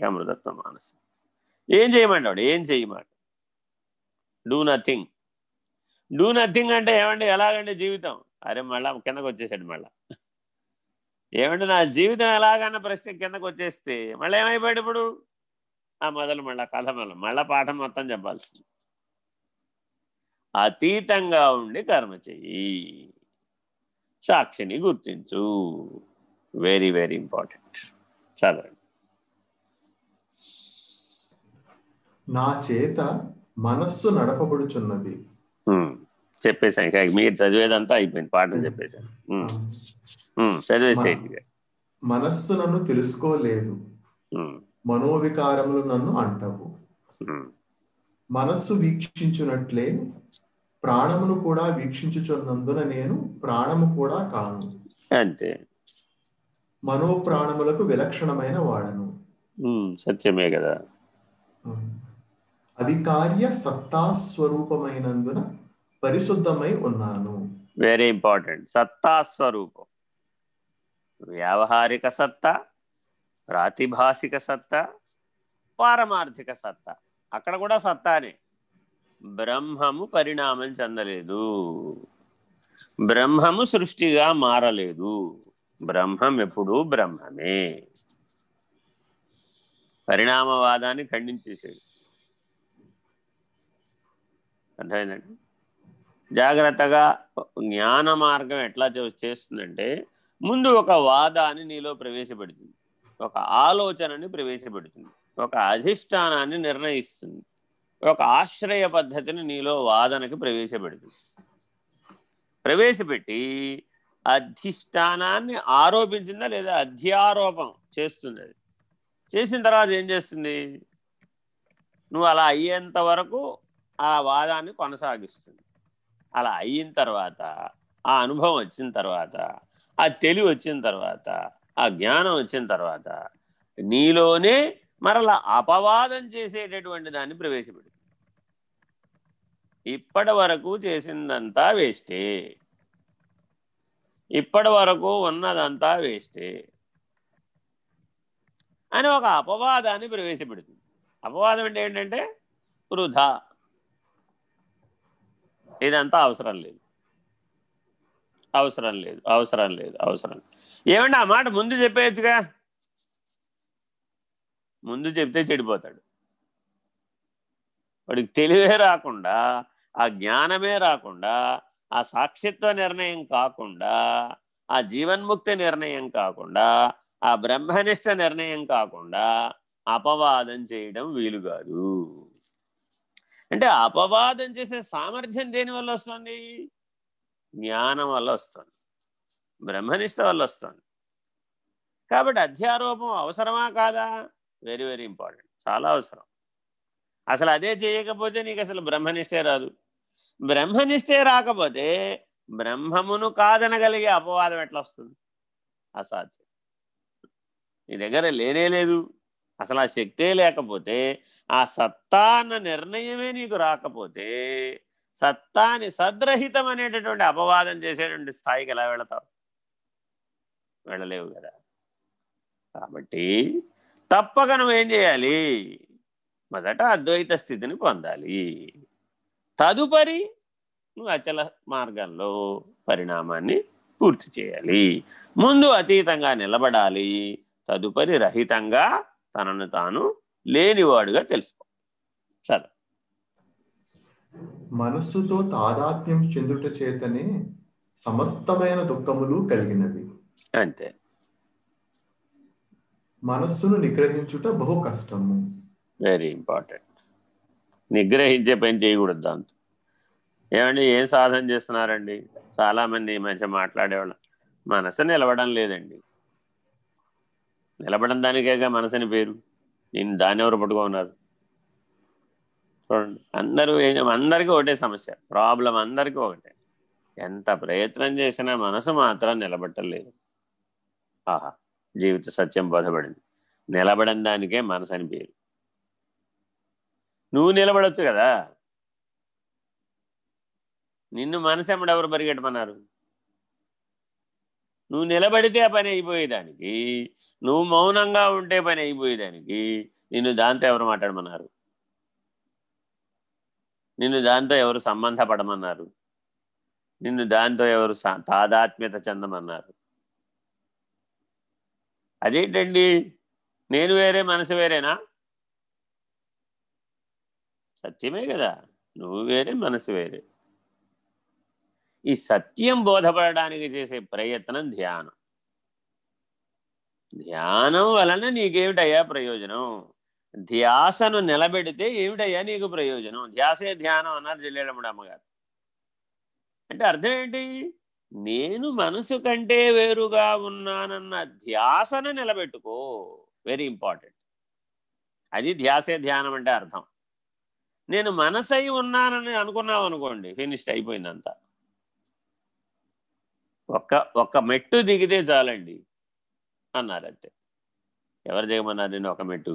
ఏకామృతత్వ మానసం ఏం చేయమంటాడు ఏం చేయమాట డూ నథింగ్ డూ నథింగ్ అంటే ఏమండి? ఎలాగండి జీవితం? అరే మళ్ళా కిందకు వచ్చేసాడు మళ్ళా. ఏమంటే నా జీవితం ఎలాగన్న ప్రశ్న కిందకు వచ్చేస్తే మళ్ళీ ఏమైపోయాడు ఇప్పుడు? ఆ మొదలు మళ్ళా కథ మళ్ళీ మళ్ళా పాఠం మొత్తం చెప్పాల్సింది. అతీతంగా ఉండి కర్మ చెయ్యి. సాక్షిని గుర్తించు. వెరీ వెరీ ఇంపార్టెంట్ చదవండి. నా చేత మనస్సు నడపబడుచున్నది. చెప్పేశాను. ఇక మీరు చదివేదంతా అయిపోయింది. పాఠం చెప్పేశాను. చదివేసేయండి మనస్సు నన్ను తెలుసుకోలేదు. మనోవికారములు నన్ను అంటవు. మనస్సు వీక్షించున్నట్లే ప్రాణమును కూడా వీక్షించుచున్నందున నేను ప్రాణము కూడా కాను. అంతే. మనోప్రాణములకు విలక్షణమైన వాడను. సత్యమే కదా. అధికార్య సత్తాస్వరూపమైనందున పరిశుద్ధమై ఉన్నాను. వెరీ ఇంపార్టెంట్ సత్తా స్వరూపం వ్యావహారిక సత్తా ప్రాతిభాషిక సత్తా పారమార్థిక సత్తా. అక్కడ కూడా సత్తానే. బ్రహ్మము పరిణామం చెందలేదు. బ్రహ్మము సృష్టిగా మారలేదు. బ్రహ్మం ఎప్పుడూ బ్రహ్మమే. పరిణామవాదాన్ని ఖండించేసాడు అర్థమైందండి? జాగ్రత్తగా జ్ఞాన మార్గం ఎట్లా చేస్తుందంటే ముందు ఒక వాదాన్ని నీలో ప్రవేశపెడుతుంది. ఒక ఆలోచనని ప్రవేశపెడుతుంది. ఒక అధిష్టానాన్ని నిర్ణయిస్తుంది. ఒక ఆశ్రయ పద్ధతిని నీలో వాదనకి ప్రవేశపెడుతుంది. ప్రవేశపెట్టి అధిష్టానాన్ని ఆరోపించిందా లేదా అధ్యారోపం చేస్తుంది అది? చేసిన తర్వాత ఏం చేస్తుంది? నువ్వు అలా అయ్యేంత వరకు ఆ వాదాన్ని కొనసాగిస్తుంది. అలా అయిన తర్వాత ఆ అనుభవం వచ్చిన తర్వాత ఆ తెలివి వచ్చిన తర్వాత ఆ జ్ఞానం వచ్చిన తర్వాత నీలోనే మరలా అపవాదం చేసేటటువంటి దాన్ని ప్రవేశపెడుతుంది. ఇప్పటి వరకు చేసిందంతా వేస్టే. ఇప్పటి వరకు ఉన్నదంతా వేస్టే. అని ఒక అపవాదాన్ని ప్రవేశపెడుతుంది. అపవాదం అంటే ఏంటంటే వృధా. ఇదంతా అవసరం లేదు. అవసరం లేదు అవసరం లేదు అవసరం ఏమంటే ఆ మాట ముందు చెప్పేయచ్చుగా? ముందు చెప్తే చెడిపోతాడు. వాడికి తెలివే రాకుండా ఆ జ్ఞానమే రాకుండా ఆ సాక్షిత్వ నిర్ణయం కాకుండా ఆ జీవన్ముక్తి నిర్ణయం కాకుండా ఆ బ్రహ్మనిష్ట నిర్ణయం కాకుండా అపవాదం చేయడం వీలు కాదు. అంటే అపవాదం చేసే సామర్థ్యం దేని వల్ల వస్తుంది? జ్ఞానం వల్ల వస్తుంది. బ్రహ్మనిష్ట వల్ల వస్తుంది. కాబట్టి అధ్యారోపం అవసరమా కాదా? Very very important. చాలా అవసరం. అసలు అదే చేయకపోతే నీకు అసలు బ్రహ్మనిష్టే రాదు. బ్రహ్మనిష్టే రాకపోతే బ్రహ్మమును కాదనగలిగే అపవాదం ఎట్లా వస్తుంది? అసాధ్యం. నీ దగ్గర లేనే లేదు. అసలు ఆ శక్తే లేకపోతే ఆ సత్తా అన్న నిర్ణయమే నీకు రాకపోతే సత్తాని సద్రహితం అనేటటువంటి అపవాదం చేసేటువంటి స్థాయికి ఎలా వెళతావు? వెళ్ళలేవు కదా. కాబట్టి తప్పక నువ్వేం చేయాలి? మొదట అద్వైత స్థితిని పొందాలి. తదుపరి నువ్వు అచల మార్గంలో పరిణామాన్ని పూర్తి చేయాలి. ముందు అతీతంగా నిలబడాలి. తదుపరి రహితంగా తనను తాను లేనివాడుగా తెలుసుకో. సరే. మనస్సుతో తాదాత్మ్యం చెందుట చేతనే సమస్తమైన దుఃఖములు కలిగినవి. అంతే. మనస్సును నిగ్రహించుట బహు కష్టము. వెరీ ఇంపార్టెంట్ నిగ్రహించే పని చేయకూడదు దాంతో. ఏమండి ఏం సాధన చేస్తున్నారండి? చాలామంది ఈ మధ్య మాట్లాడేవాళ్ళం. మనసు నిలవడం లేదండి. నిలబడం దానికేగా మనసుని పేరు. నేను దాని ఎవరు పట్టుకున్నారు చూడండి అందరూ అందరికీ ఒకటే సమస్య. ప్రాబ్లం అందరికీ ఒకటే. ఎంత ప్రయత్నం చేసినా మనసు మాత్రం నిలబట్టలేదు ఆహా జీవిత సత్యం బోధపడింది. నిలబడని దానికే మనసు అని పేరు. నువ్వు నిలబడొచ్చు కదా? నిన్ను మనసు ఎవరు పరిగెట్టమన్నారు? నువ్వు నిలబడితే ఆ పని అయిపోయేదానికి. నువ్వు మౌనంగా ఉంటే పని అయిపోయేదానికి. నిన్ను దాంతో ఎవరు మాట్లాడమన్నారు? నిన్ను దాంతో ఎవరు సంబంధపడమన్నారు? నిన్ను దాంతో ఎవరు తాదాత్మ్యత చెందమన్నారు? అదేంటండి? నేను వేరే మనసు వేరేనా? సత్యమే కదా. నువ్వు వేరే మనసు వేరే. ఈ సత్యం బోధపడడానికి చేసే ప్రయత్నం ధ్యానం. ధ్యానం వలన నీకేమిటయ్యా ప్రయోజనం? ధ్యాసను నిలబెడితే ఏమిటయ్యా నీకు ప్రయోజనం? ధ్యాసే ధ్యానం అన్నారు జిల్లేడముడు అమ్మగారు. అంటే అర్థం ఏంటి? నేను మనసు కంటే వేరుగా ఉన్నానన్న ధ్యాసను నిలబెట్టుకో. వెరీ ఇంపార్టెంట్ అది ధ్యాసే ధ్యానం అంటే అర్థం. నేను మనసై ఉన్నానని అనుకున్నావు అనుకోండి ఫినిష్డ్ అయిపోయిందంతా. ఒక్క ఒక్క మెట్టు దిగితే చాలండి. అన్నారు అంతే ఎవరు దిగమన్నారు నేను ఒక మెట్టు